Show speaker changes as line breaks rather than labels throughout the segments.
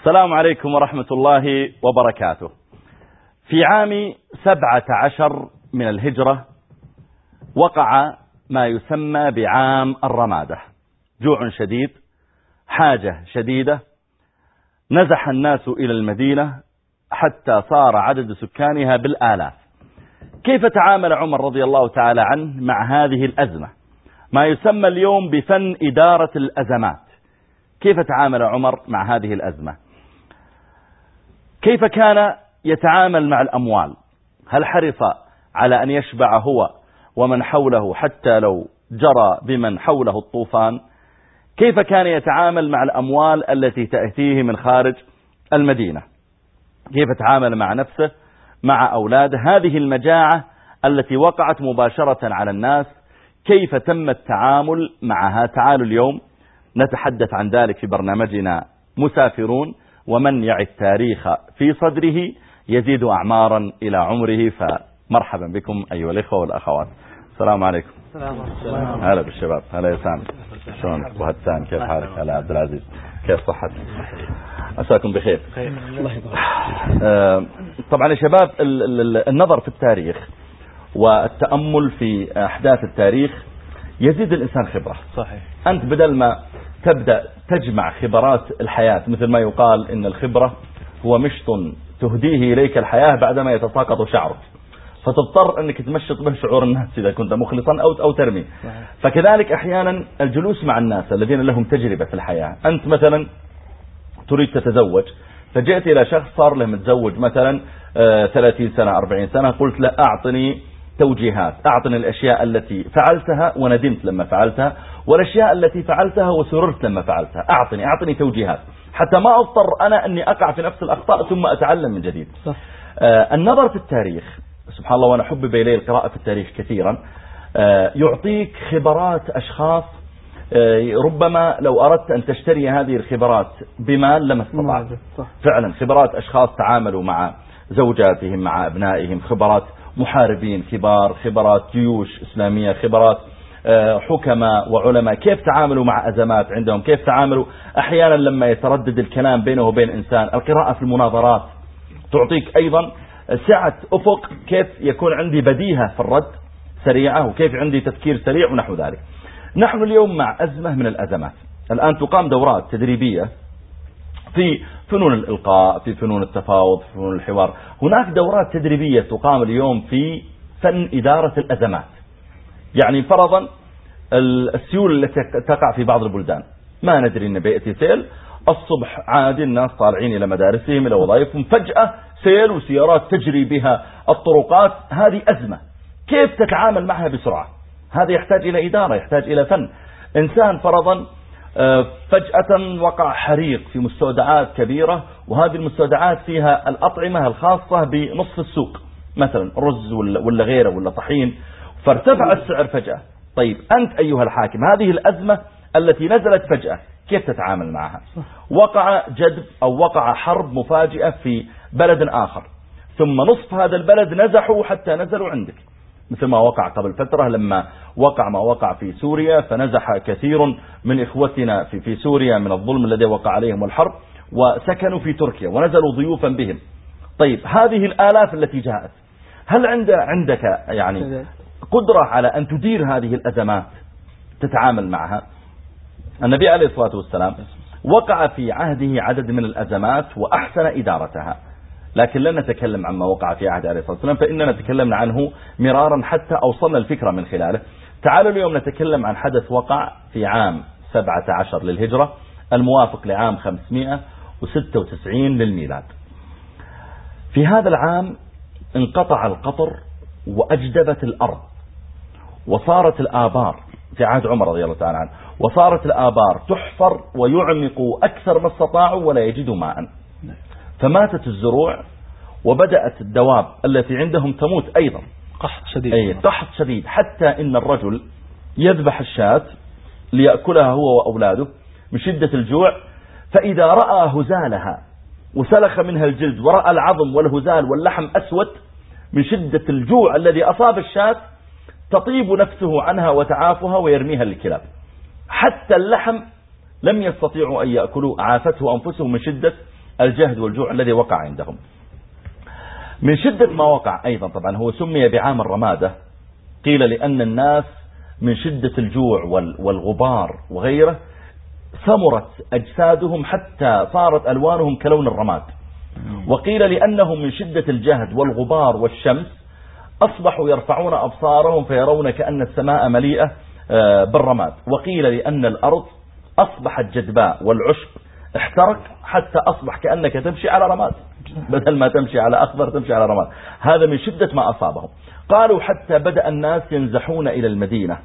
السلام عليكم ورحمة الله وبركاته. في عام سبعة عشر من الهجرة وقع ما يسمى بعام الرمادة. جوع شديد حاجة شديدة نزح الناس إلى المدينة حتى صار عدد سكانها بالآلاف. كيف تعامل عمر رضي الله تعالى عنه مع هذه الأزمة؟ ما يسمى اليوم بفن إدارة الأزمات. كيف تعامل عمر مع هذه الأزمة؟ كيف كان يتعامل مع الأموال؟ هل حرص على أن يشبع هو ومن حوله حتى لو جرى بمن حوله الطوفان؟ كيف كان يتعامل مع الأموال التي تأتيه من خارج المدينة؟ كيف تعامل مع نفسه مع أولاده هذه المجاعة التي وقعت مباشرة على الناس كيف تم التعامل معها؟ تعالوا اليوم نتحدث عن ذلك في برنامجنا. مسافرون ومن يعي التاريخ في صدره يزيد أعمارا إلى عمره. فمرحبا بكم أيها الإخوة والأخوات. السلام عليكم. السلام هلا بالشباب. هلا يا سامي. شلونك؟ أبو هتان كيف حالك؟ هلا عبد العزيز. كيف صحتك؟ عساكم بخير. الله آه، طبعا يا شباب النظر في التاريخ والتأمل في أحداث التاريخ يزيد الإنسان خبرة. صحيح. أنت بدل ما تبدأ تجمع خبرات الحياة مثل ما يقال إن الخبرة هو مشط تهديه إليك الحياة بعدما يتساقط شعرك. فتضطر أنك تمشط به شعور الناس إذا كنت مخلصا أو, أو ترمي. فكذلك أحيانا الجلوس مع الناس الذين لهم تجربة في الحياة. أنت مثلا تريد تتزوج. فجئت إلى شخص صار له متزوج مثلا 30 آه، سنة 40 سنة قلت له أعطني توجيهات أعطني الأشياء التي فعلتها وندمت لما فعلتها والأشياء التي فعلتها وسررت لما فعلتها. أعطني أعطني توجيهات. حتى ما أضطر أنا أني أقع في نفس الأخطاء ثم أتعلم من جديد. صح. آه النظر في التاريخ سبحان الله وأنا حبب إليه القراءة في التاريخ كثيرا آه يعطيك خبرات أشخاص ربما لو أردت أن تشتري هذه الخبرات بمال لما استطعت. فعلا خبرات أشخاص تعاملوا مع زوجاتهم مع أبنائهم خبرات محاربين كبار خبرات جيوش إسلامية خبرات آه، حكماء وعلماء. كيف تعاملوا مع أزمات عندهم؟ كيف تعاملوا؟ أحيانا لما يتردد الكلام بينه وبين إنسان القراءة في المناظرات تعطيك أيضا سعة أفق كيف يكون عندي بديهة في الرد سريعة وكيف عندي تفكير سريع ونحو ذلك. نحن اليوم مع أزمة من الأزمات. الآن تقام دورات تدريبية في فنون الإلقاء في فنون التفاوض في فنون الحوار. هناك دورات تدريبية تقام اليوم في فن إدارة الأزمات. يعني فرضا السيول التي تقع في بعض البلدان. ما ندري إن بيأتي سيل. الصبح عادي الناس طالعين إلى مدارسهم إلى وظائفهم. فجأة سيل وسيارات تجري بها الطرقات. هذه أزمة. كيف تتعامل معها بسرعة؟ هذا يحتاج إلى إدارة يحتاج إلى فن. إنسان فرضا آه، فجأة وقع حريق في مستودعات كبيرة وهذه المستودعات فيها الأطعمة الخاصة بنصف السوق. مثلا رز ولا غيره ولا طحين. فارتفع السعر فجأة. طيب أنت أيها الحاكم هذه الأزمة التي نزلت فجأة كيف تتعامل معها؟ وقع جدب أو وقع حرب مفاجئة في بلد آخر. ثم نصف هذا البلد نزحوا حتى نزلوا عندك. مثل ما وقع قبل فترة لما وقع ما وقع في سوريا فنزح كثير من إخوتنا في, في سوريا من الظلم الذي وقع عليهم والحرب وسكنوا في تركيا ونزلوا ضيوفا بهم. طيب هذه الآلاف التي جاءت هل عند عندك يعني قدرة على أن تدير هذه الأزمات تتعامل معها؟ النبي عليه الصلاة والسلام وقع في عهده عدد من الأزمات وأحسن إدارتها. لكن لن نتكلم عما وقع في عهد عليه الصلاة والسلام فإننا تكلمنا عنه مرارا حتى أوصلنا الفكرة من خلاله. تعالوا اليوم نتكلم عن حدث وقع في عام 17 للهجرة الموافق لعام 596 للميلاد. في هذا العام انقطع القطر وأجدبت الأرض وصارت الآبار في عهد عمر رضي الله تعالى عنه وصارت الآبار تحفر ويعمق أكثر ما استطاعوا ولا يجدوا ماء. فماتت الزروع وبدأت الدواب التي عندهم تموت أيضا.
قحط شديد.
أي قحط شديد. حتى إن الرجل يذبح الشاة ليأكلها هو وأولاده من شدة الجوع فإذا رأى هزالها وسلخ منها الجلد ورأى العظم والهزال واللحم أسود من شدة الجوع الذي أصاب الشاة تطيب نفسه عنها وتعافها ويرميها للكلاب. حتى اللحم لم يستطيعوا أن يأكلوا عافته أنفسهم من شدة الجهد والجوع الذي وقع عندهم. من شدة ما وقع أيضا طبعا هو سمي بعام الرمادة. قيل لأن الناس من شدة الجوع والغبار وغيره ثمرت أجسادهم حتى صارت ألوانهم كلون الرماد. وقيل لأنهم من شدة الجهد والغبار والشمس أصبحوا يرفعون أبصارهم فيرون كأن السماء مليئة آه، بالرماد. وقيل لأن الأرض أصبحت جدباء والعشب احترق حتى أصبح كأنك تمشي على رماد. بدل ما تمشي على أخضر تمشي على رماد. هذا من شدة ما أصابهم. قالوا حتى بدأ الناس ينزحون إلى المدينة.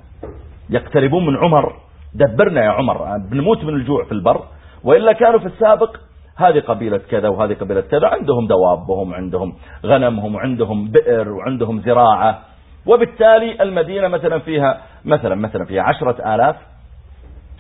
يقتربون من عمر. دبرنا يا عمر. بنموت من الجوع في البر. وإلا كانوا في السابق هذه قبيلة كذا وهذه قبيلة كذا. عندهم دوابهم عندهم غنمهم وعندهم بئر وعندهم زراعة. وبالتالي المدينة مثلا فيها مثلا مثلا فيها عشرة آلاف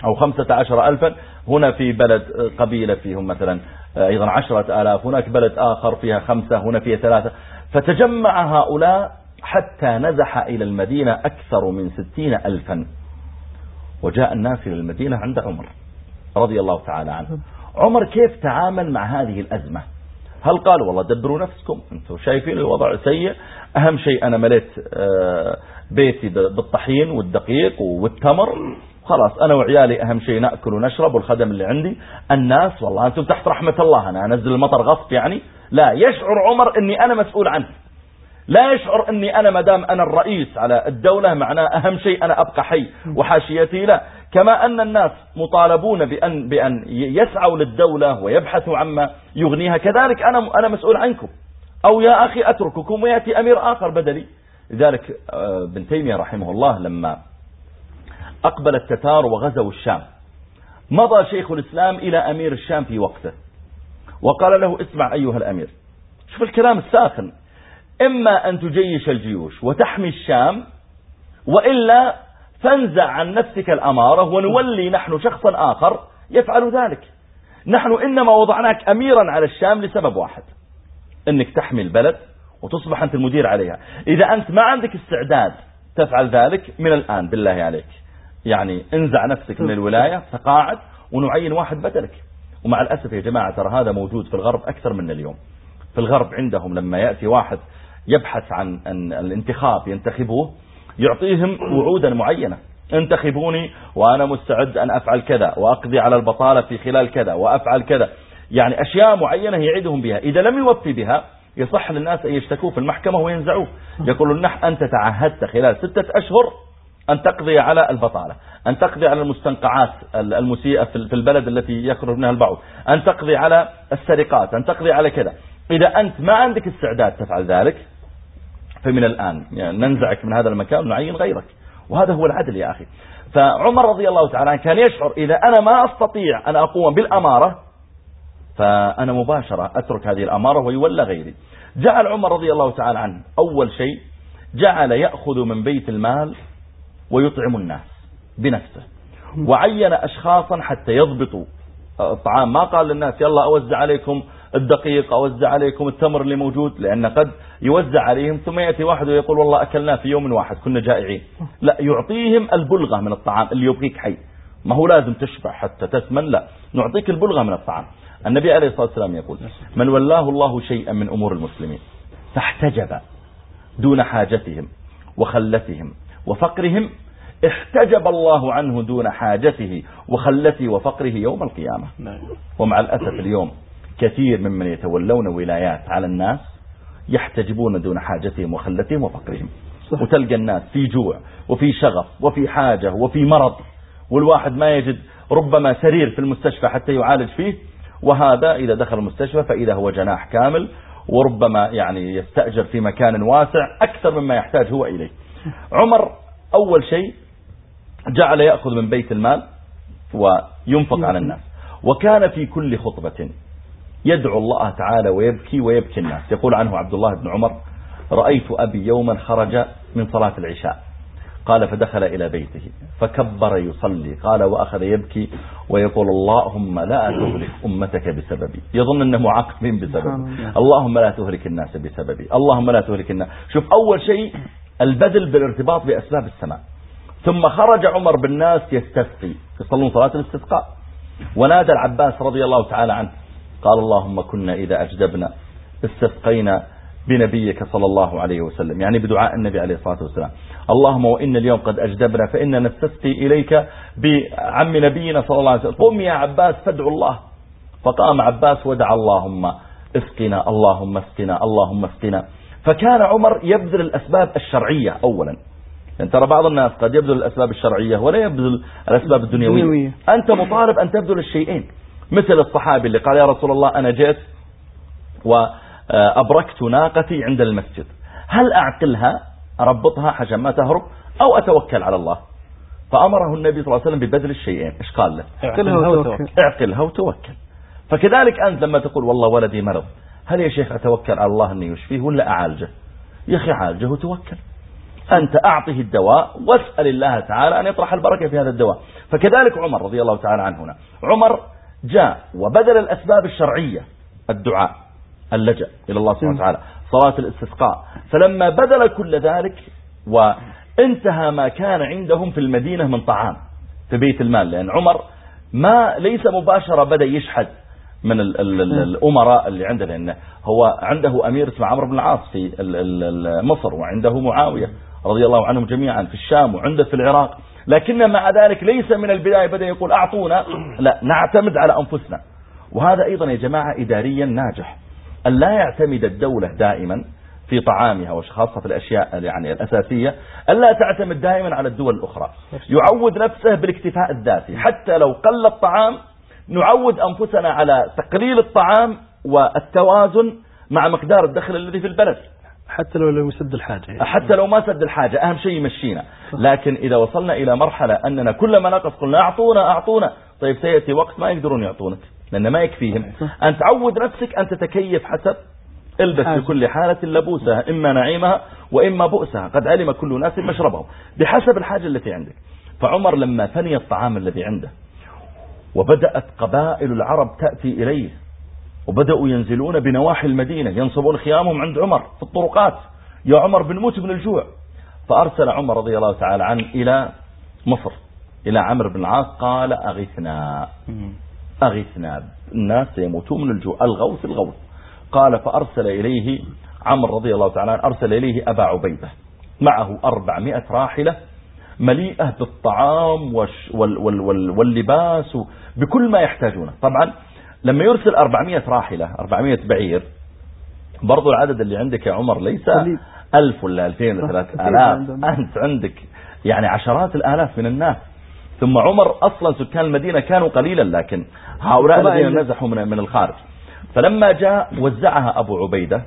أو خمسة عشر ألفا. هنا في بلد قبيلة فيهم مثلا أيضا عشرة آلاف. هناك بلد آخر فيها خمسة هنا فيها ثلاثة. فتجمع هؤلاء حتى نزح إلى المدينة أكثر من ستين ألفا. وجاء الناس إلى المدينة عند عمر رضي الله تعالى عنه. عمر كيف تعامل مع هذه الأزمة؟ هل قال والله دبروا نفسكم أنتم شايفين الوضع سيء أهم شيء أنا مليت آه، بيتي بالطحين والدقيق والتمر. خلاص أنا وعيالي أهم شيء نأكل ونشرب والخدم اللي عندي. الناس والله أنتم تحت رحمة الله أنا أنزل المطر غصب يعني. لا يشعر عمر أني أنا مسؤول عنه. لا يشعر أني أنا مدام أنا الرئيس على الدولة معناه أهم شيء أنا أبقى حي وحاشيتي لا. كما أن الناس مطالبون بأن, بأن يسعوا للدولة ويبحثوا عما يغنيها. كذلك أنا, أنا مسؤول عنكم. أو يا أخي أترككم ويأتي أمير آخر بدلي. لذلك آه، ابن تيمية رحمه الله لما أقبل التتار وغزوا الشام. مضى شيخ الإسلام إلى أمير الشام في وقته. وقال له اسمع أيها الأمير شوف الكلام الساخن. إما أن تجيش الجيوش وتحمي الشام وإلا فانزع عن نفسك الأمارة ونولي نحن شخصا آخر يفعل ذلك. نحن إنما وضعناك أميرا على الشام لسبب واحد أنك تحمي البلد وتصبح أنت المدير عليها. إذا أنت ما عندك استعداد تفعل ذلك من الآن بالله عليك. يعني انزع نفسك من الولاية تقاعد ونعين واحد بدلك. ومع الأسف يا جماعة ترى هذا موجود في الغرب أكثر من اليوم. في الغرب عندهم لما يأتي واحد يبحث عن الانتخاب ينتخبوه يعطيهم وعودا معينة. انتخبوني وأنا مستعد أن أفعل كذا وأقضي على البطالة في خلال كذا وأفعل كذا. يعني أشياء معينة يعيدهم بها. إذا لم يوفي بها يصح للناس أن يشتكوه في المحكمة وينزعوه. يقولون نح أنت تعهدت خلال ستة أشهر أن تقضي على البطالة أن تقضي على المستنقعات المسيئة في البلد التي يخرج منها البعض أن تقضي على السرقات أن تقضي على كذا. إذا أنت ما عندك استعداد تفعل ذلك فمن الآن يعني ننزعك من هذا المكان ونعين غيرك. وهذا هو العدل يا أخي. فعمر رضي الله تعالى عنه كان يشعر إذا أنا ما أستطيع أن أقوم بالأمارة فأنا مباشرة أترك هذه الأمارة ويولى غيري. جعل عمر رضي الله تعالى عنه أول شيء جعل يأخذ من بيت المال ويطعم الناس بنفسه. وعين أشخاصا حتى يضبطوا. الطعام ما قال للناس يلا أوزع عليكم الدقيق أوزع عليكم التمر اللي موجود لأن قد يوزع عليهم ثم يأتي واحد ويقول والله أكلناه في يوم واحد كنا جائعين. لا يعطيهم البلغة من الطعام اللي يبقيك حي. ما هو لازم تشبع حتى تسمن لا نعطيك البلغة من الطعام. النبي عليه الصلاة والسلام يقول من ولاه الله شيئا من أمور المسلمين فاحتجب دون حاجتهم وخلتهم وفقرهم احتجب الله عنه دون حاجته وخلته وفقره يوم القيامة نعم. ومع الأسف اليوم كثير ممن يتولون ولايات على الناس يحتجبون دون حاجتهم وخلتهم وفقرهم صح. وتلقى الناس في جوع وفي شغف وفي حاجة وفي مرض والواحد ما يجد ربما سرير في المستشفى حتى يعالج فيه وهذا إذا دخل المستشفى فإذا هو جناح كامل وربما يعني يستأجر في مكان واسع أكثر مما يحتاج هو إليه عمر أول شيء جعل يأخذ من بيت المال وينفق على الناس. وكان في كل خطبة يدعو الله تعالى ويبكي ويبكي الناس. يقول عنه عبد الله بن عمر رأيت أبي يوما خرج من صلاة العشاء. قال فدخل إلى بيته فكبر يصلي. قال وأخذ يبكي ويقول اللهم لا تهلك أمتك بسببي. يظن أنه معاقبين بسببي. اللهم لا تهلك الناس بسببي. اللهم لا تهلك الناس. شوف أول شيء البذل بالارتباط بأسباب السماء. ثم خرج عمر بالناس يستسقي يصلون صلاة الاستسقاء. ونادى العباس رضي الله تعالى عنه قال اللهم كنا إذا أجدبنا استسقينا بنبيك صلى الله عليه وسلم. يعني بدعاء النبي عليه الصلاة والسلام. اللهم وإن اليوم قد أجدبنا فإن نستسقي إليك بعم نبينا صلى الله عليه وسلم. قم يا عباس فادعوا الله. فقام عباس ودعا اللهم اسقنا اللهم اسقنا اللهم اسقنا. فكان عمر يبذل الأسباب الشرعية أولا. يعني ترى بعض الناس قد يبذل الأسباب الشرعية ولا يبذل الأسباب الدنيوية. أنت مطالب أن تبذل الشيئين. مثل الصحابي اللي قال يا رسول الله أنا جئت وأبركت ناقتي عند المسجد. هل أعقلها؟ أربطها حجم ما تهرب؟ أو أتوكل على الله. فأمره النبي صلى الله عليه وسلم ببذل الشيئين. إيش قال له؟
اعقلها وتوكل.
اعقلها وتوكل. فكذلك أنت لما تقول والله ولدي مرض. هل يا شيخ أتوكل على الله أنه يشفيه ولا أعالجه؟ يا أخي عالجه وتوكل. أنت أعطه الدواء واسأل الله تعالى أن يطرح البركة في هذا الدواء. فكذلك عمر رضي الله تعالى عنه هنا. عمر جاء وبذل الأسباب الشرعية الدعاء اللجأ إلى الله سبحانه وتعالى صلاة الاستسقاء. فلما بذل كل ذلك وانتهى ما كان عندهم في المدينة من طعام في بيت المال لأن عمر ما ليس مباشرة بدأ يشحذ من ال ال ال الأمراء اللي عنده لأنه هو عنده أمير اسمه عمرو بن العاص في مصر وعنده معاوية رضي الله عنهم جميعا في الشام وعنده في العراق. لكن مع ذلك ليس من البداية بدأ يقول أعطونا. لا نعتمد على أنفسنا. وهذا أيضا يا جماعة إداريا ناجح. أن لا يعتمد الدولة دائما في طعامها وخاصة في الأشياء يعني الأساسية ألا تعتمد دائما على الدول الأخرى. يعود نفسه بالاكتفاء الذاتي. حتى لو قل الطعام نعود أنفسنا على تقليل الطعام والتوازن مع مقدار الدخل الذي في البلد.
حتى لو لم يسد الحاجة
حتى لو ما سد الحاجة أهم شيء يمشينا. لكن إذا وصلنا إلى مرحلة أننا كل ما نقص قلنا أعطونا أعطونا. طيب سيأتي وقت ما يقدرون يعطونك لأن ما يكفيهم. أن تعود نفسك أن تتكيف حسب. البس في كل حالة لبوسها إما نعيمها وإما بؤسها. قد علم كل ناس مشربه بحسب الحاجة التي عندك. فعمر لما ثني الطعام الذي عنده وبدأت قبائل العرب تأتي إليه وبدأوا ينزلون بنواحي المدينة ينصبون خيامهم عند عمر في الطرقات. يا عمر بنموت من الجوع. فأرسل عمر رضي الله تعالى عنه إلى مصر إلى عمرو بن العاص قال أغثنا. أغثنا. الناس يموتون من الجوع. الغوث الغوث. قال فأرسل إليه عمرو رضي الله تعالى عنه أرسل إليه أبا عبيدة. معه أربعمائة راحلة مليئة بالطعام واللباس بكل ما يحتاجونه. طبعا لما يرسل 400 راحلة 400 بعير برضو العدد اللي عندك يا عمر ليس ألف ولا ألفين ولا ثلاث آلاف. أنت عندك يعني عشرات الآلاف من الناس. ثم عمر أصلا سكان المدينة كانوا قليلا لكن هؤلاء الذين نزحوا من من الخارج. فلما جاء وزعها أبو عبيدة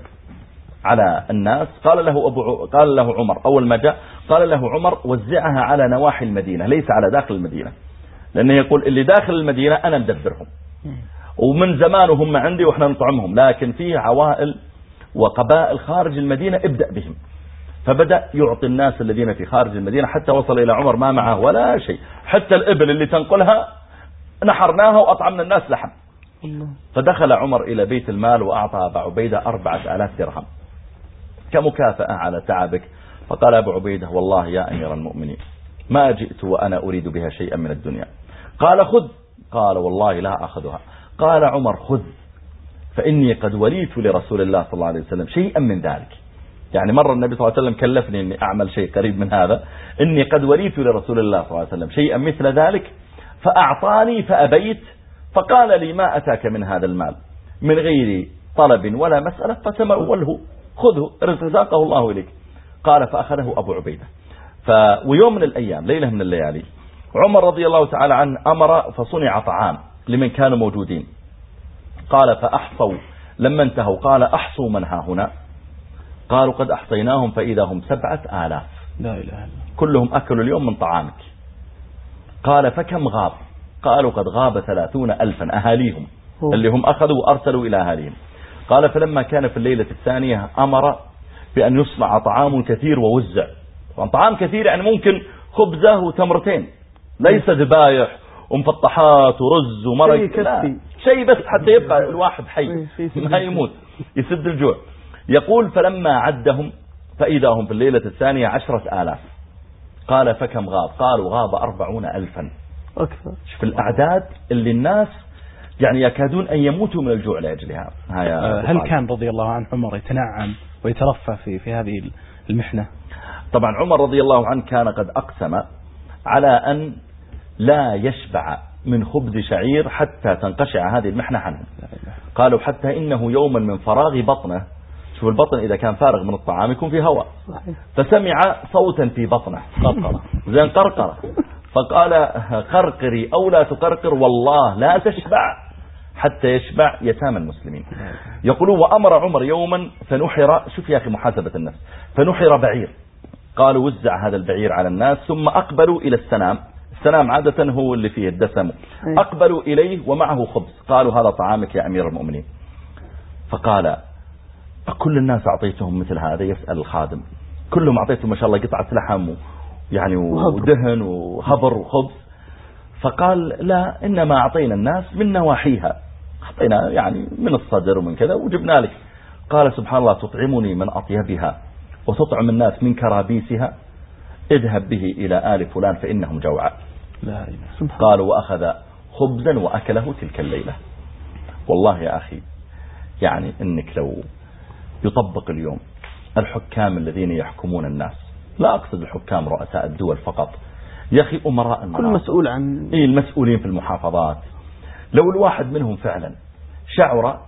على الناس قال له أبو قال له عمر. أول ما جاء قال له عمر وزعها على نواحي المدينة ليس على داخل المدينة. لأنه يقول اللي داخل المدينة أنا مدبرهم. ومن زمان وهم عندي وإحنا نطعمهم لكن فيه عوائل وقبائل خارج المدينة ابدأ بهم. فبدأ يعطي الناس الذين في خارج المدينة حتى وصل إلى عمر ما معه ولا شيء. حتى الإبل اللي تنقلها نحرناها وأطعمنا الناس لحم. فدخل عمر إلى بيت المال وأعطى أبا عبيدة أربعة آلاف درهم كمكافأة على تعبك. فقال أبو عبيدة والله يا أمير المؤمنين ما جئت وأنا أريد بها شيئا من الدنيا. قال خذ. قال والله لا أخذها. قال عمر خذ فإني قد وليت لرسول الله صلى الله عليه وسلم شيئا من ذلك. يعني مرة النبي صلى الله عليه وسلم كلفني أني أعمل شيء قريب من هذا إني قد وليت لرسول الله صلى الله عليه وسلم شيئا مثل ذلك فأعطاني فأبيت فقال لي ما أتاك من هذا المال؟ من غير طلب ولا مسألة فتموله خذه رزقه الله إليك. قال فأخذه أبو عبيدة. ف ويوم من الأيام ليلة من الليالي عمر رضي الله تعالى عنه أمر فصنع طعام. لمن كانوا موجودين. قال فأحصوا. لما انتهوا قال أحصوا من ها هنا. قالوا قد أحصيناهم فإذا هم سبعة آلاف.
لا إله إلا
كلهم أكلوا اليوم من طعامك. قال فكم غاب؟ قالوا قد غاب ثلاثون ألفا أهاليهم. اللي هم أخذوا وأرسلوا إلى أهاليهم. قال فلما كان في الليلة الثانية أمر بأن يصنع طعام كثير ووزع. طعام كثير يعني ممكن خبزة وتمرتين. ليس ذبايح ومفطحات ورز ومرق. شيء, شيء بس حتى يبقى الواحد حي. ما يموت. يسد الجوع. يقول فلما عدهم فإذا هم في الليلة الثانية عشرة آلاف. قال فكم غاب؟ قالوا غاب أربعون ألفا.
أكثر.
شوف الأعداد اللي الناس يعني يكادون أن يموتوا من الجوع لأجلها
هل كان رضي الله عنه عمر يتنعم ويترفه في, في هذه المحنة؟
طبعا عمر رضي الله عنه كان قد أقسم على أن لا يشبع من خبز شعير حتى تنقشع هذه المحنة عنه. قالوا حتى إنه يوما من فراغ بطنه. شوف البطن إذا كان فارغ من الطعام يكون فيه هواء. فسمع صوتا في بطنه. قرقرة. زين قرقرة. فقال قرقري أو لا تقرقر والله لا تشبع. حتى يشبع يتام المسلمين. يقولون وأمر عمر يوما فنحر. شوف يا أخي محاسبة النفس. فنحر بعير. قالوا وزع هذا البعير على الناس ثم أقبلوا إلى السنام السنام عادة هو اللي فيه الدسم. أقبلوا إليه ومعه خبز. قالوا هذا طعامك يا أمير المؤمنين. فقال كل الناس أعطيتهم مثل هذا يسأل الخادم. كلهم أعطيتهم ما شاء الله قطعة لحم يعني ودهن وهبر وخبز. فقال لا إنما أعطينا الناس من نواحيها. أعطينا يعني من الصدر ومن كذا وجبنا لك. قال سبحان الله تطعمني من أطيبها وتطعم الناس من كرابيسها. اذهب به إلى آل فلان فإنهم جوعى لا قال وأخذ خبزا وأكله تلك الليلة. والله يا أخي يعني إنك لو يطبق اليوم الحكام الذين يحكمون الناس لا أقصد الحكام رؤساء الدول فقط. يا أخي أمراء
الناس. كل مسؤول عن
إيه المسؤولين في المحافظات. لو الواحد منهم فعلا شعر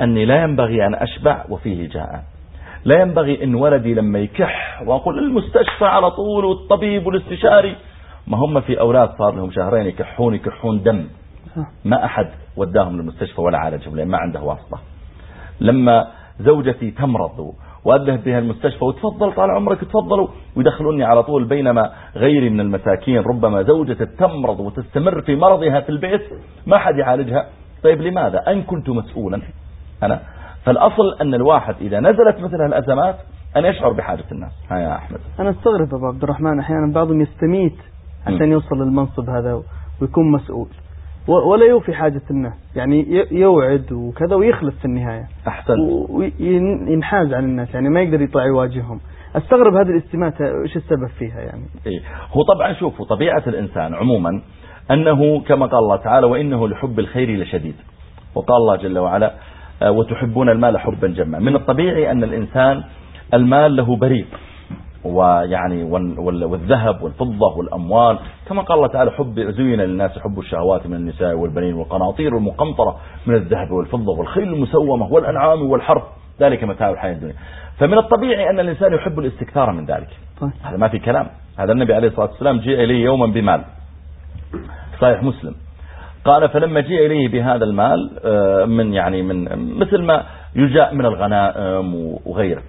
أني لا ينبغي أن أشبع وفيه جاء لا ينبغي أن ولدي لما يكح وأقول المستشفى على طول والطبيب والاستشاري. ما هم في أولاد صار لهم شهرين يكحون يكحون دم. ما أحد وداهم للمستشفى ولا عالجهم لأن ما عنده واسطة. لما زوجتي تمرض وأذهب بها المستشفى وتفضل طال عمرك تفضلوا ويدخلوني على طول بينما غيري من المساكين ربما زوجة تمرض وتستمر في مرضها في البيت ما حد يعالجها. طيب لماذا؟ أن كنت مسؤولا. أنا فالأصل أن الواحد إذا نزلت مثل الأزمات أن يشعر بحاجة الناس. ها يا أحمد.
أنا أستغرب أبو عبد الرحمن أحيانا بعضهم يستميت عشان يوصل للمنصب هذا ويكون مسؤول. ولا يوفي حاجة الناس. يعني يوعد وكذا ويخلص في النهاية.
أحسن.
وينحاز عن الناس يعني ما يقدر يطلع يواجههم. أستغرب هذه الاستماتة إيش السبب فيها يعني؟
إيه. هو طبعا شوفوا طبيعة الإنسان عموما أنه كما قال الله تعالى وإنه لحب الخير لشديد. وقال الله جل وعلا وتحبون المال حبا جما. من الطبيعي أن الإنسان المال له بريق ويعني والذهب والفضة والأموال. كما قال الله تعالى حب زين للناس حب الشهوات من النساء والبنين والقناطير المقنطرة من الذهب والفضة والخيل المسومة والأنعام والحرف ذلك متاع الحياة الدنيا. فمن الطبيعي أن الإنسان يحب الاستكثار من ذلك. طيب. هذا ما في كلام. هذا النبي عليه الصلاة والسلام جاء إليه يوما بمال. صحيح مسلم. قال فلما جاء إليه بهذا المال آه، من يعني من مثل ما يجاء من الغنائم وغيره.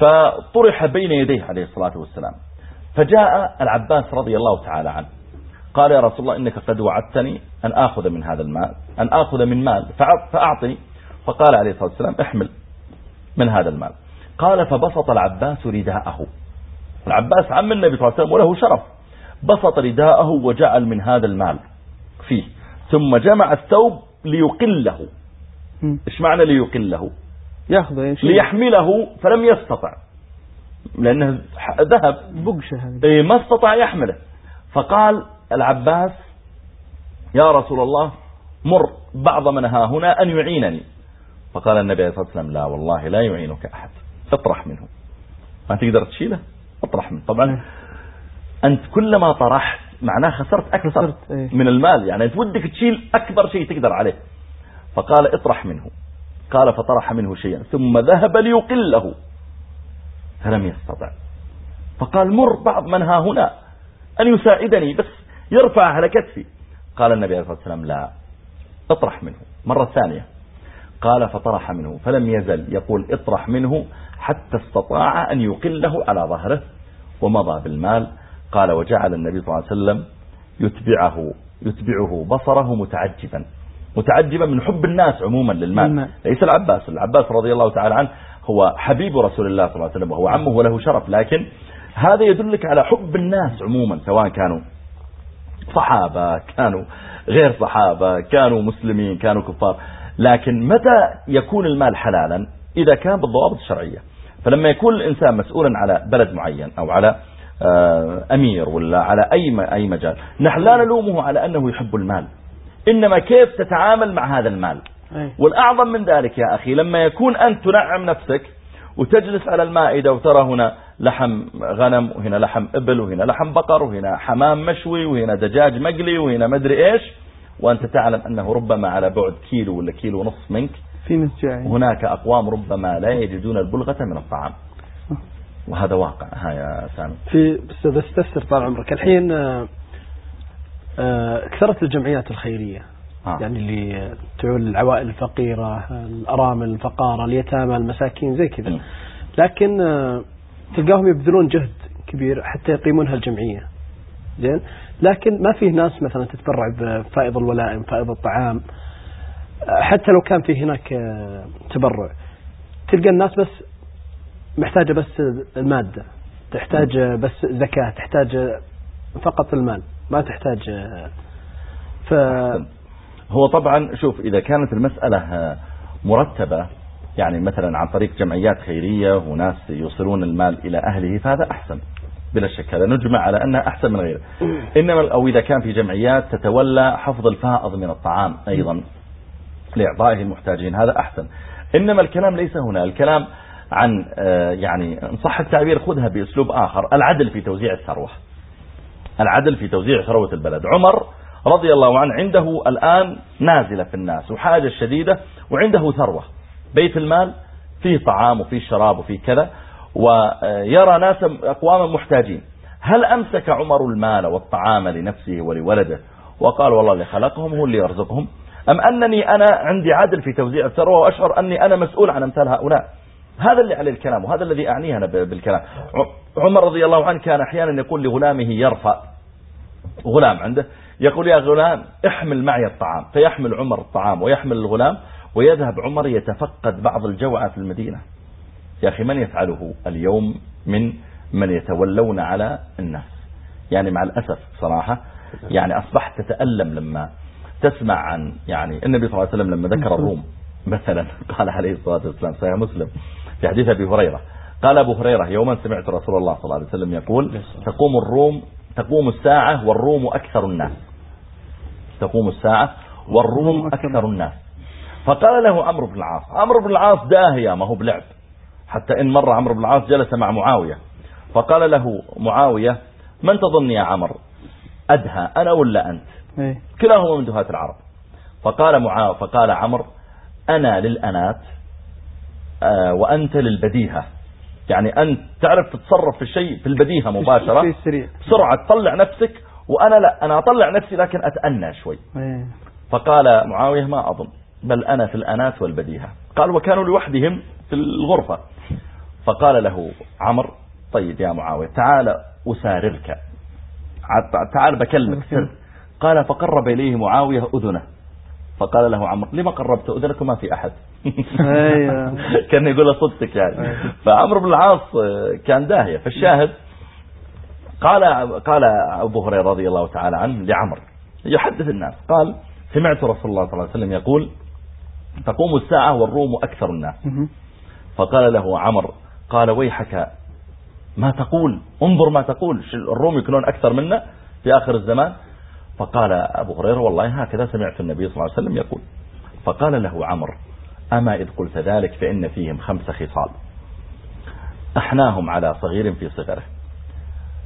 فطرح بين يديه عليه الصلاة والسلام. فجاء العباس رضي الله تعالى عنه. قال يا رسول الله إنك قد وعدتني أن آخذ من هذا المال أن آخذ من مال فأعطني. فقال عليه الصلاة والسلام احمل من هذا المال. قال فبسط العباس رداءه. العباس عم النبي صلى الله عليه وسلم وله شرف. بسط رداءه وجعل من هذا المال فيه. ثم جمع الثوب ليقله. إيش معنى ليقله؟
ياخذه
ليحمله فلم يستطع. لأنه ذهب.
بقشة
إيه ما استطاع يحمله. فقال العباس يا رسول الله مر بعض من ها هنا أن يعينني. فقال النبي عليه الصلاة والسلام لا والله لا يعينك أحد. اطرح منه. ما تقدر تشيله؟ اطرح منه. طبعا أنت كلما طرحت معناه خسرت أكثر إيه. من المال. يعني ودك تشيل أكبر شيء تقدر عليه. فقال اطرح منه. قال فطرح منه شيئا. ثم ذهب ليقله. فلم يستطع. فقال مر بعض من ها هنا. أن يساعدني بس يرفع على كتفي. قال النبي عليه الصلاة والسلام لا. اطرح منه. مرة ثانية. قال فطرح منه. فلم يزل. يقول اطرح منه حتى استطاع أن يقله على ظهره ومضى بالمال. قال وجعل النبي صلى الله عليه وسلم يتبعه يتبعه بصره متعجبا. متعجبا من حب الناس عموما للمال. ليس العباس. العباس رضي الله تعالى عنه هو حبيب رسول الله صلى الله عليه وسلم وهو عمه وله شرف. لكن هذا يدلك على حب الناس عموما سواء كانوا صحابة كانوا غير صحابة كانوا مسلمين كانوا كفار. لكن متى يكون المال حلالا؟ إذا كان بالضوابط الشرعية. فلما يكون الإنسان مسؤولا على بلد معين أو على أمير ولا على أي أي مجال. نحن لا نلومه على أنه يحب المال. إنما كيف تتعامل مع هذا المال. والأعظم من ذلك يا أخي لما يكون أنت تنعم نفسك وتجلس على المائدة وترى هنا لحم غنم وهنا لحم إبل وهنا لحم بقر وهنا حمام مشوي وهنا دجاج مقلي وهنا مدري إيش. وأنت تعلم أنه ربما على بعد كيلو ولا كيلو ونصف منك
في
هناك أقوام ربما لا يجدون البلغة من الطعام. وهذا واقع. ها يا سامي.
في بس استفسر طال عمرك. الحين آه، كثرت الجمعيات الخيرية. آه. يعني اللي تعول العوائل الفقيرة الأرامل الفقارة اليتامى المساكين زي كذا. لكن آه، تلقاهم يبذلون جهد كبير حتى يقيمون هالجمعية. زين؟ لكن ما فيه ناس مثلا تتبرع بفائض الولائم فائض الطعام. حتى لو كان في هناك آه، تبرع. تلقى الناس بس محتاجة بس المادة تحتاج بس زكاة تحتاج فقط المال ما تحتاج. ف
هو طبعا شوف إذا كانت المسألة مرتبة يعني مثلا عن طريق جمعيات خيرية وناس يوصلون المال إلى أهله فهذا أحسن بلا شك. هذا نجمع على أنها أحسن من غيره. إنما أو إذا كان في جمعيات تتولى حفظ الفائض من الطعام أيضا لإعطائه المحتاجين هذا أحسن. إنما الكلام ليس هنا الكلام عن آه، يعني إن صح التعبير خذها بأسلوب آخر. العدل في توزيع الثروة. العدل في توزيع ثروة البلد. عمر رضي الله عنه عنده الآن نازلة في الناس وحاجة شديدة وعنده ثروة. بيت المال فيه طعام وفيه شراب وفيه كذا ويرى ناس أقواما محتاجين. هل أمسك عمر المال والطعام لنفسه ولولده وقال والله اللي خلقهم هو اللي يرزقهم؟ أم أنني أنا عندي عدل في توزيع الثروة وأشعر أني أنا مسؤول عن أمثال هؤلاء؟ هذا اللي عليه الكلام وهذا الذي أعنيه أنا بالكلام. عمر رضي الله عنه كان أحيانا يقول لغلامه يرفع غلام عنده يقول يا غلام احمل معي الطعام فيحمل عمر الطعام ويحمل الغلام ويذهب عمر يتفقد بعض الجوعى في المدينة. يا أخي من يفعله اليوم من من يتولون على الناس؟ يعني مع الأسف صراحة يعني أصبحت تتألم لما تسمع عن يعني النبي صلى الله عليه وسلم لما ذكر الروم مثلا قال عليه الصلاة والسلام صحيح مسلم. في حديث أبي هريرة. قال أبو هريرة يوما سمعت رسول الله صلى الله عليه وسلم يقول تقوم الروم تقوم الساعة والروم أكثر الناس. تقوم الساعة والروم أكثر الناس. فقال له عمرو بن العاص عمرو بن العاص داهية ما هو بلعب. حتى إن مر عمرو بن العاص جلس مع معاوية. فقال له معاوية من تظن يا عمرو أدهى أنا ولا أنت؟ إيه. كلاهما من دهاة العرب. فقال معاوية فقال عمرو أنا للأنات وأنت للبديهة. يعني أنت تعرف تتصرف في الشيء في البديهة مباشرة. بسرعة تطلع نفسك. وأنا لا أنا أطلع نفسي لكن أتأنى شوي. إيه. فقال معاوية ما أظن بل أنا في الأنات والبديهة. قال وكانوا لوحدهم في الغرفة. فقال له عمر طيب يا معاوية تعال أساررك. تعال بكلمك. سر قال فقرب إليه معاوية أذنه. فقال له عمر لما قربت أذنك وما في أحد؟ أيوة. كان يقول صدتك يعني. أيوة. فعمر بن العاص كان داهية. فالشاهد قال قال أبو هريرة رضي الله تعالى عنه لعمر يحدث الناس. قال سمعت رسول الله صلى الله عليه وسلم يقول تقوم الساعة والروم أكثر الناس. فقال له عمر قال ويحك ما تقول؟ انظر ما تقول. الروم يكونون أكثر منا في آخر الزمان. فقال أبو هريرة والله هكذا سمعت النبي صلى الله عليه وسلم يقول. فقال له عمر أما إذ قلت ذلك فإن فيهم خمس خصال. أحناهم على صغير في صغره.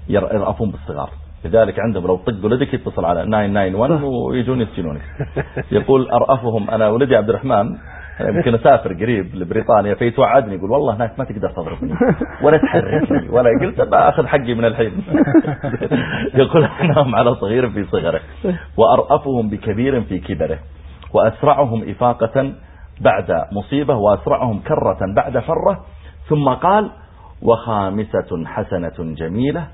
يرأفون بالصغار. لذلك عندهم لو طق ولدك يتصل على 991 ويجون يسجنونك. يقول أرأفهم أنا ولدي عبد الرحمن يمكن أسافر قريب لبريطانيا فيتوعدني يقول والله هناك ما تقدر تضربني ولا تحركني ولا قلت باخذ حقي من الحين. يقول احناهم على صغير في صغره. وأرأفهم بكبير في كبره. وأسرعهم إفاقة بعد مصيبة وأسرعهم كرة بعد فرة. ثم قال وخامسة حسنة جميلة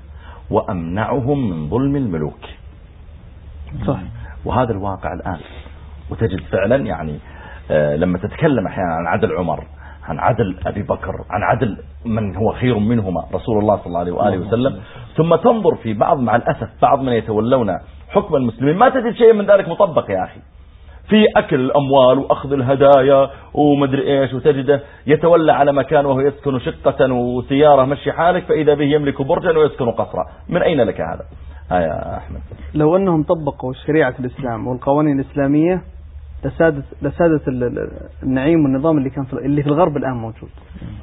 وأمنعهم من ظلم الملوك. صح وهذا الواقع الآن. وتجد فعلا يعني لما تتكلم أحيانا عن عدل عمر عن عدل أبي بكر عن عدل من هو خير منهما رسول الله صلى الله عليه وآله وسلم. ثم تنظر في بعض مع الأسف بعض من يتولون حكم المسلمين ما تجد شيء من ذلك مطبق يا أخي. في أكل الأموال وأخذ الهدايا ومدري إيش وتجده يتولى على مكان وهو يسكن شقة وسيارة مشي حالك فإذا به يملك برجا ويسكن قصرا. من أين لك هذا؟ ها يا أحمد.
لو أنهم طبقوا شريعة الإسلام والقوانين الإسلامية لسادة, لسادة النعيم والنظام اللي كان في اللي في الغرب الآن موجود.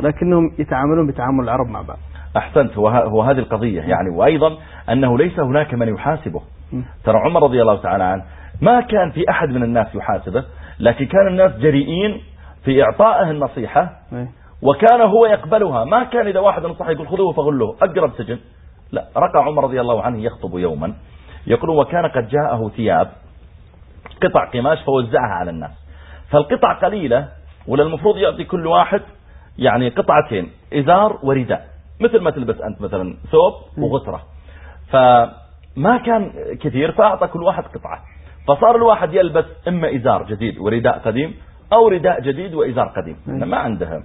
لكنهم يتعاملون بتعامل العرب مع بعض.
أحسنت. هو, هذه القضية. يعني وأيضا أنه ليس هناك من يحاسبه. ترى عمر رضي الله تعالى عنه ما كان في أحد من الناس يحاسبه لكن كان الناس جريئين في إعطائه النصيحة وكان هو يقبلها. ما كان إذا واحد نصح يقول خذوه فغلوه. أقرب سجن. لا. رقى عمر رضي الله عنه يخطب يوما. يقول وكان قد جاءه ثياب. قطع قماش فوزعها على الناس. فالقطع قليلة ولا المفروض يعطي كل واحد يعني قطعتين إزار ورداء مثل ما تلبس أنت مثلا ثوب وغترة فما كان كثير فأعطى كل واحد قطعة. فصار الواحد يلبس إما إزار جديد ورداء قديم أو رداء جديد وإزار قديم. ما عندها.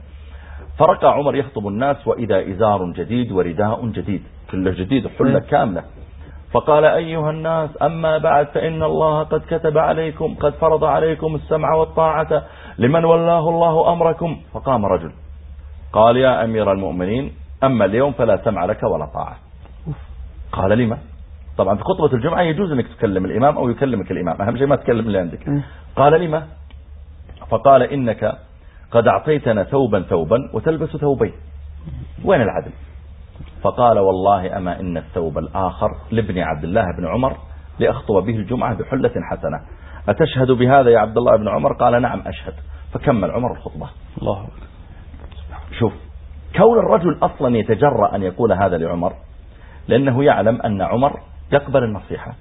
فرقى عمر يخطب الناس وإذا إزار جديد ورداء جديد. كله جديد حلة كاملة. فقال أيها الناس أما بعد فإن الله قد كتب عليكم قد فرض عليكم السمع والطاعة لمن ولاه الله أمركم فقام رجل. قال يا أمير المؤمنين أما اليوم فلا سمع لك ولا طاعة. قال لما؟ طبعا في خطبة الجمعة يجوز أنك تكلم الإمام أو يكلمك الإمام أهم شيء ما تكلم اللي عندك. قال لما؟ فقال إنك قد أعطيتنا ثوبا ثوبا وتلبس ثوبين. وين العدل؟ فقال والله أما إن الثوب الآخر لابن عبد الله بن عمر لأخطب به الجمعة بحلة حسنة. أتشهد بهذا يا عبد الله بن عمر؟ قال نعم أشهد. فكمل عمر الخطبة. الله شوف كون الرجل أصلا يتجرأ أن يقول هذا لعمر لأنه يعلم أن عمر يقبل النصيحة.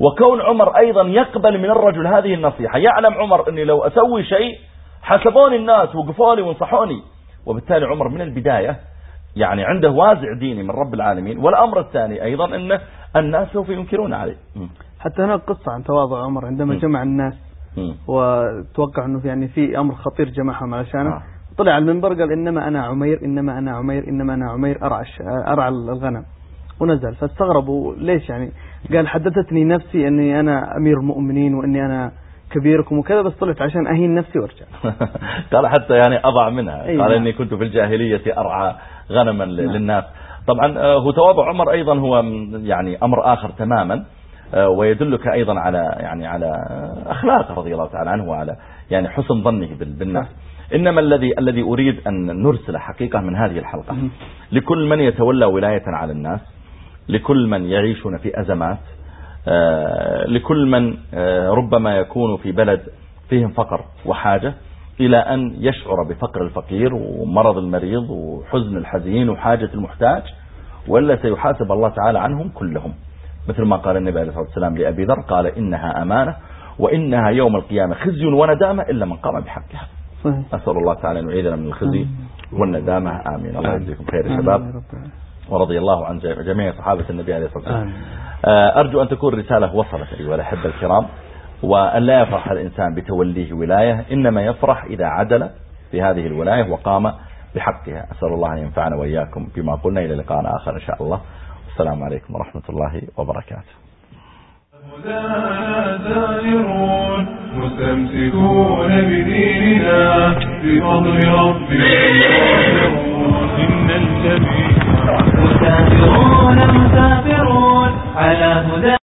وكون عمر أيضا يقبل من الرجل هذه النصيحة يعلم عمر أني لو أسوي شيء حسبوني الناس وقفوني وانصحوني. وبالتالي عمر من البداية يعني عنده وازع ديني من رب العالمين والأمر الثاني أيضا أن الناس سوف ينكرون عليه.
حتى هناك قصة عن تواضع عمر عندما جمع الناس وتوقع أنه يعني في أمر خطير جمعهم علشانه آه. طلع المنبر قال إنما أنا عمير إنما أنا عمير إنما أنا عمير أرعى, أرعى الغنم. ونزل. فاستغربوا ليش يعني؟ قال حدثتني نفسي أني أنا أمير المؤمنين وأني أنا كبيركم وكذا بس طلعت عشان أهين نفسي وأرجع.
قال حتى يعني أضع منها. قال نعم. إني كنت في الجاهلية أرعى. غنما نعم. للناس. طبعا آه، هو تواضع عمر أيضا هو يعني أمر آخر تماما آه، ويدلك أيضا على يعني على أخلاقه رضي الله تعالى عنه وعلى يعني حسن ظنه بالناس. إنما الذي الذي أريد أن نرسل حقيقة من هذه الحلقة. لكل من يتولى ولاية على الناس لكل من يعيشون في أزمات آه، لكل من ربما يكون في بلد فيهم فقر وحاجة إلى أن يشعر بفقر الفقير ومرض المريض وحزن الحزين وحاجة المحتاج وإلا سيحاسب الله تعالى عنهم كلهم. مثل ما قال النبي عليه الصلاة والسلام لأبي ذر قال إنها أمانة وإنها يوم القيامة خزي وندامة إلا من قام بحقها. أسأل الله تعالى أن يعيدنا من الخزي والندامة. آمين. الله يجزيكم خير يا شباب. ورضي الله عن جميع صحابة النبي عليه الصلاة والسلام. آه، أرجو أن تكون رسالة وصلت لي والأحبة الكرام. وأن لا يفرح الإنسان بتوليه ولاية إنما يفرح إذا عدل في هذه الولاية وقام بحقها. أسأل الله أن ينفعنا وإياكم بما قلنا. إلى لقاء آخر إن شاء الله. السلام عليكم ورحمة الله وبركاته.
زائرون مستمسكون بديننا بفضل ربنا إن الجميع مسافرون مسافرون على هدى